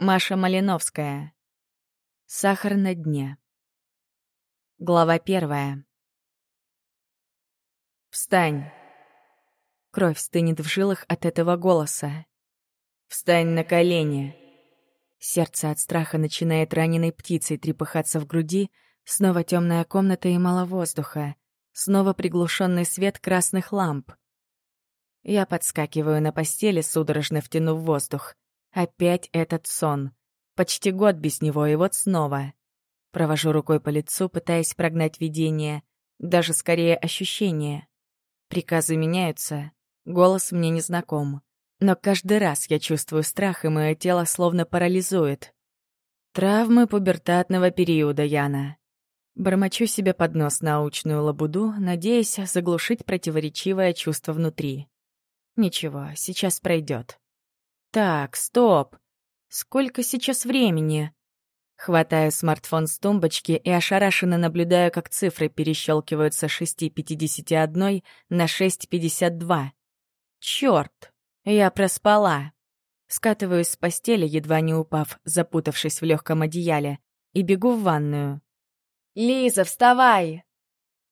Маша Малиновская. Сахар на дне. Глава первая. Встань. Кровь стынет в жилах от этого голоса. Встань на колени. Сердце от страха начинает раненой птицей трепыхаться в груди, снова темная комната и мало воздуха, снова приглушенный свет красных ламп. Я подскакиваю на постели, судорожно втянув воздух — Опять этот сон. Почти год без него, и вот снова. Провожу рукой по лицу, пытаясь прогнать видение, даже скорее ощущение. Приказы меняются, голос мне не знаком. Но каждый раз я чувствую страх, и мое тело словно парализует. Травмы пубертатного периода, Яна. Бормочу себе под нос научную лабуду, надеясь заглушить противоречивое чувство внутри. Ничего, сейчас пройдет. Так, стоп. Сколько сейчас времени? Хватаю смартфон с тумбочки и ошарашенно наблюдаю, как цифры перещелкиваются с 6.51 на 6.52. Черт, я проспала. Скатываюсь с постели, едва не упав, запутавшись в легком одеяле, и бегу в ванную. «Лиза, вставай!»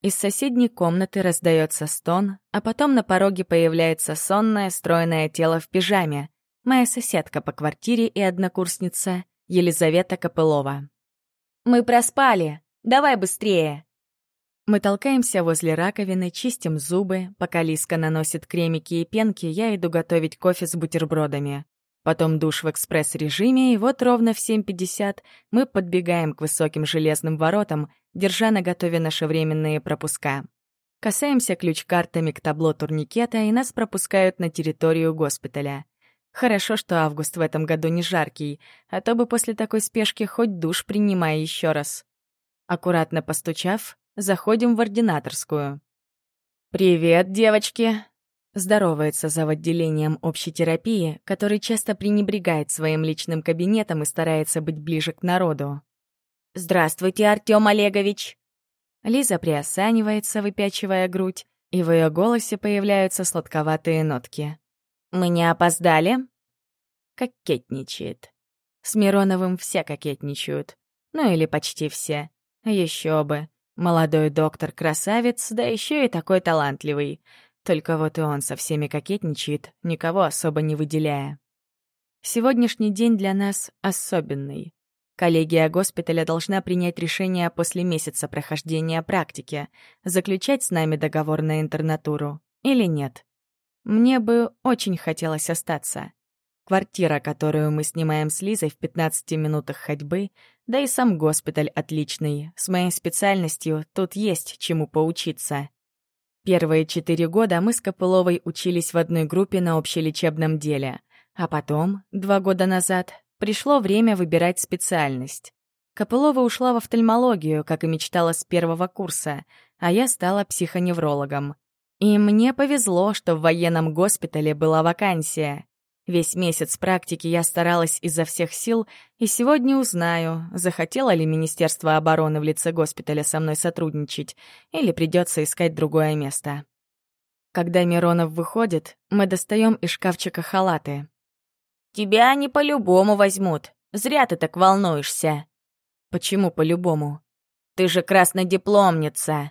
Из соседней комнаты раздается стон, а потом на пороге появляется сонное, стройное тело в пижаме — моя соседка по квартире и однокурсница Елизавета Копылова. «Мы проспали! Давай быстрее!» Мы толкаемся возле раковины, чистим зубы. Пока Лиска наносит кремики и пенки, я иду готовить кофе с бутербродами. Потом душ в экспресс-режиме, и вот ровно в 7.50 мы подбегаем к высоким железным воротам, держа на готове наши временные пропуска. Касаемся ключ-картами к табло турникета, и нас пропускают на территорию госпиталя. Хорошо, что август в этом году не жаркий, а то бы после такой спешки хоть душ принимай еще раз. Аккуратно постучав, заходим в ординаторскую. «Привет, девочки!» Здоровается за отделением общей терапии, который часто пренебрегает своим личным кабинетом и старается быть ближе к народу. «Здравствуйте, Артём Олегович!» Лиза приосанивается, выпячивая грудь, и в ее голосе появляются сладковатые нотки. Мы не опоздали?» Кокетничает. С Мироновым все кокетничают. Ну или почти все. Еще бы. Молодой доктор-красавец, да еще и такой талантливый. Только вот и он со всеми кокетничает, никого особо не выделяя. Сегодняшний день для нас особенный. Коллегия госпиталя должна принять решение после месяца прохождения практики, заключать с нами договор на интернатуру или нет. Мне бы очень хотелось остаться. Квартира, которую мы снимаем с Лизой в 15 минутах ходьбы, да и сам госпиталь отличный. С моей специальностью тут есть чему поучиться. Первые четыре года мы с Копыловой учились в одной группе на общелечебном деле. А потом, два года назад, пришло время выбирать специальность. Копылова ушла в офтальмологию, как и мечтала с первого курса, а я стала психоневрологом — и мне повезло, что в военном госпитале была вакансия. Весь месяц практики я старалась изо всех сил, и сегодня узнаю, захотело ли Министерство обороны в лице госпиталя со мной сотрудничать, или придется искать другое место. Когда Миронов выходит, мы достаем из шкафчика халаты. «Тебя они по-любому возьмут. Зря ты так волнуешься». «Почему по-любому?» «Ты же краснодипломница».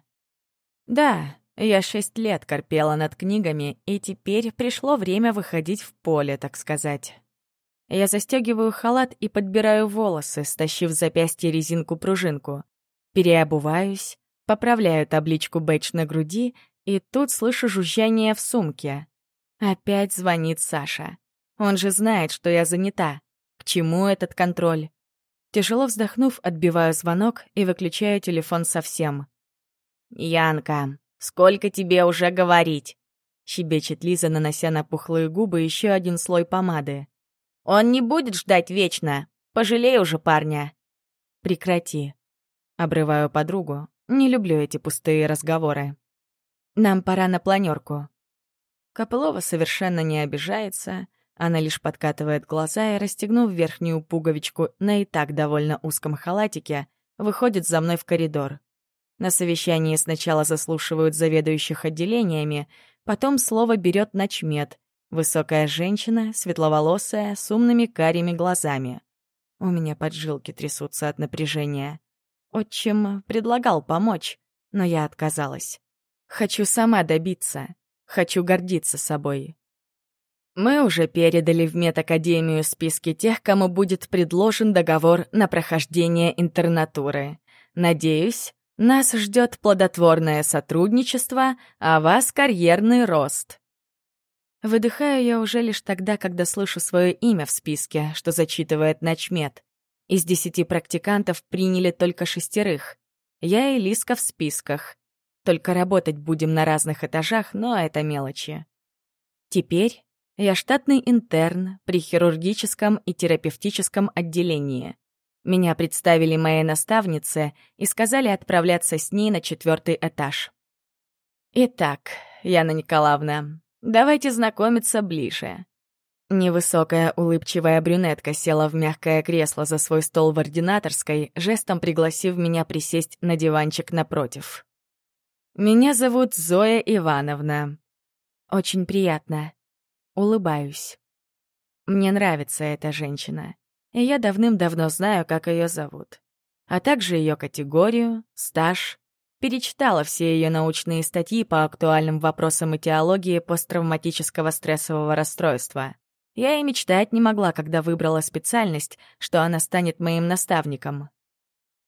«Да, я шесть лет корпела над книгами, и теперь пришло время выходить в поле, так сказать. Я застегиваю халат и подбираю волосы, стащив с запястья резинку-пружинку. Переобуваюсь, поправляю табличку «Бэдж» на груди, и тут слышу жужжание в сумке. Опять звонит Саша. Он же знает, что я занята. К чему этот контроль? Тяжело вздохнув, отбиваю звонок и выключаю телефон совсем. «Янка», Сколько тебе уже говорить?» Щебечет Лиза, нанося на пухлые губы еще один слой помады. «Он не будет ждать вечно. Пожалей уже парня». «Прекрати». Обрываю подругу. Не люблю эти пустые разговоры. «Нам пора на планерку». Копылова совершенно не обижается. Она лишь подкатывает глаза и, расстегнув верхнюю пуговичку на и так довольно узком халатике, выходит за мной в коридор. На совещании сначала заслушивают заведующих отделениями, потом слово берет начмед, высокая женщина, светловолосая, с умными карими глазами. У меня поджилки трясутся от напряжения. Отчим предлагал помочь, но я отказалась. Хочу сама добиться, хочу гордиться собой. Мы уже передали в медакадемию списки тех, кому будет предложен договор на прохождение интернатуры. Надеюсь, нас ждет плодотворное сотрудничество, а вас карьерный рост. Выдыхаю я уже лишь тогда, когда слышу свое имя в списке, что зачитывает начмед. Из десяти практикантов приняли только шестерых. Я и Лиска в списках. Только работать будем на разных этажах, но это мелочи. Теперь я штатный интерн при хирургическом и терапевтическом отделении. Меня представили моей наставнице и сказали отправляться с ней на четвертый этаж. «Итак, Яна Николаевна, давайте знакомиться ближе». Невысокая улыбчивая брюнетка села в мягкое кресло за свой стол в ординаторской, жестом пригласив меня присесть на диванчик напротив. «Меня зовут Зоя Ивановна». «Очень приятно». Улыбаюсь. Мне нравится эта женщина и я давным-давно знаю, как ее зовут, а также ее категорию, стаж. Перечитала все ее научные статьи по актуальным вопросам этиологии посттравматического стрессового расстройства. Я и мечтать не могла, когда выбрала специальность, что она станет моим наставником.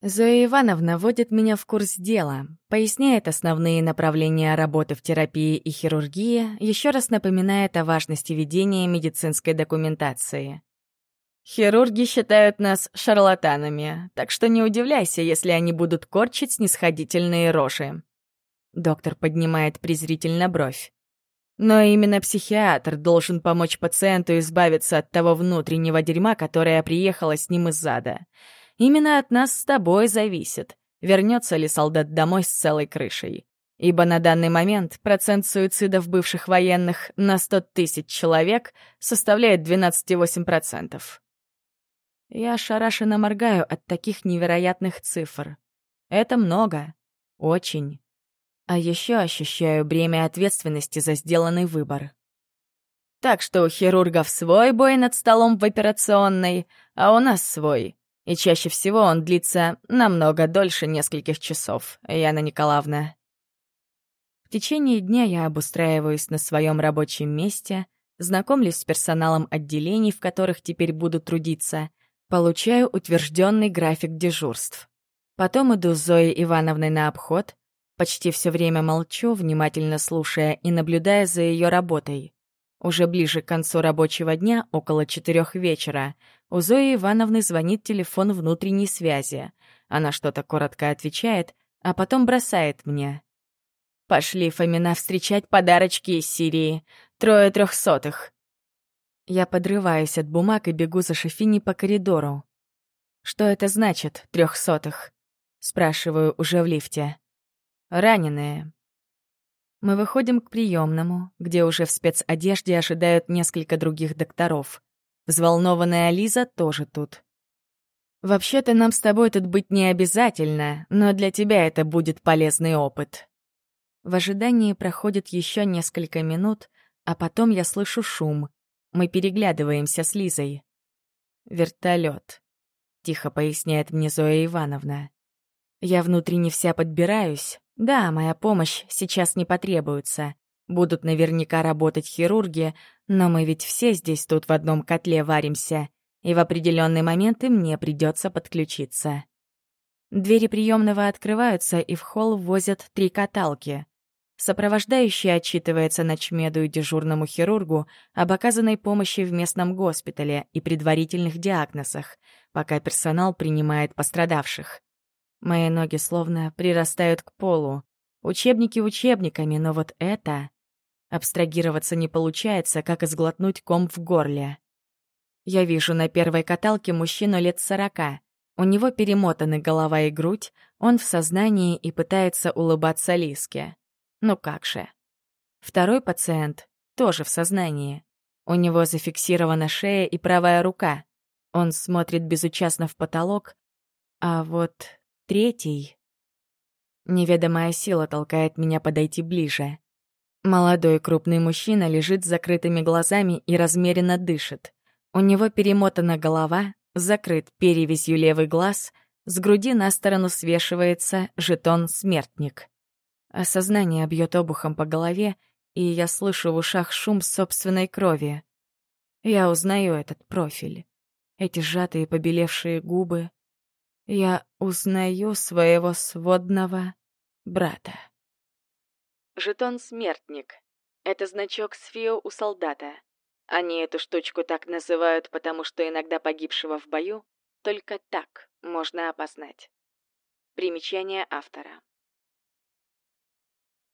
Зоя Ивановна вводит меня в курс дела, поясняет основные направления работы в терапии и хирургии, еще раз напоминает о важности ведения медицинской документации. Хирурги считают нас шарлатанами, так что не удивляйся, если они будут корчить снисходительные рожи. Доктор поднимает презрительно бровь. Но именно психиатр должен помочь пациенту избавиться от того внутреннего дерьма, которое приехало с ним из зада. Именно от нас с тобой зависит, вернется ли солдат домой с целой крышей. Ибо на данный момент процент суицидов бывших военных на 100 тысяч человек составляет 12,8%. Я ошарашенно моргаю от таких невероятных цифр. Это много. Очень. А еще ощущаю бремя ответственности за сделанный выбор. Так что у хирургов свой бой над столом в операционной, а у нас свой. И чаще всего он длится намного дольше нескольких часов, Яна Николаевна. В течение дня я обустраиваюсь на своем рабочем месте, знакомлюсь с персоналом отделений, в которых теперь буду трудиться, Получаю утвержденный график дежурств. Потом иду с Зоей Ивановной на обход, почти все время молчу, внимательно слушая и наблюдая за ее работой. Уже ближе к концу рабочего дня, около четырех вечера, у Зои Ивановны звонит телефон внутренней связи. Она что-то коротко отвечает, а потом бросает мне. «Пошли, Фомина, встречать подарочки из Сирии. Трое трехсотых. Я подрываюсь от бумаг и бегу за Шефини по коридору. «Что это значит, трехсотых?» — спрашиваю уже в лифте. «Раненые». Мы выходим к приемному, где уже в спецодежде ожидают несколько других докторов. Взволнованная Лиза тоже тут. «Вообще-то нам с тобой тут быть не обязательно, но для тебя это будет полезный опыт». В ожидании проходит еще несколько минут, а потом я слышу шум — мы переглядываемся с Лизой. «Вертолет», — тихо поясняет мне Зоя Ивановна. «Я внутренне вся подбираюсь. Да, моя помощь сейчас не потребуется. Будут наверняка работать хирурги, но мы ведь все здесь тут в одном котле варимся, и в определенный момент и мне придется подключиться». Двери приемного открываются, и в холл возят три каталки. Сопровождающий отчитывается ночмеду и дежурному хирургу об оказанной помощи в местном госпитале и предварительных диагнозах, пока персонал принимает пострадавших. Мои ноги словно прирастают к полу. Учебники учебниками, но вот это... Абстрагироваться не получается, как изглотнуть ком в горле. Я вижу на первой каталке мужчину лет сорока. У него перемотаны голова и грудь, он в сознании и пытается улыбаться Лиске. Ну как же. Второй пациент тоже в сознании. У него зафиксирована шея и правая рука. Он смотрит безучастно в потолок. А вот третий... Неведомая сила толкает меня подойти ближе. Молодой крупный мужчина лежит с закрытыми глазами и размеренно дышит. У него перемотана голова, закрыт перевязью левый глаз, с груди на сторону свешивается жетон «Смертник». Осознание бьет обухом по голове, и я слышу в ушах шум собственной крови. Я узнаю этот профиль. Эти сжатые побелевшие губы. Я узнаю своего сводного брата. Жетон «Смертник». Это значок Сфио у солдата. Они эту штучку так называют, потому что иногда погибшего в бою только так можно опознать. Примечание автора.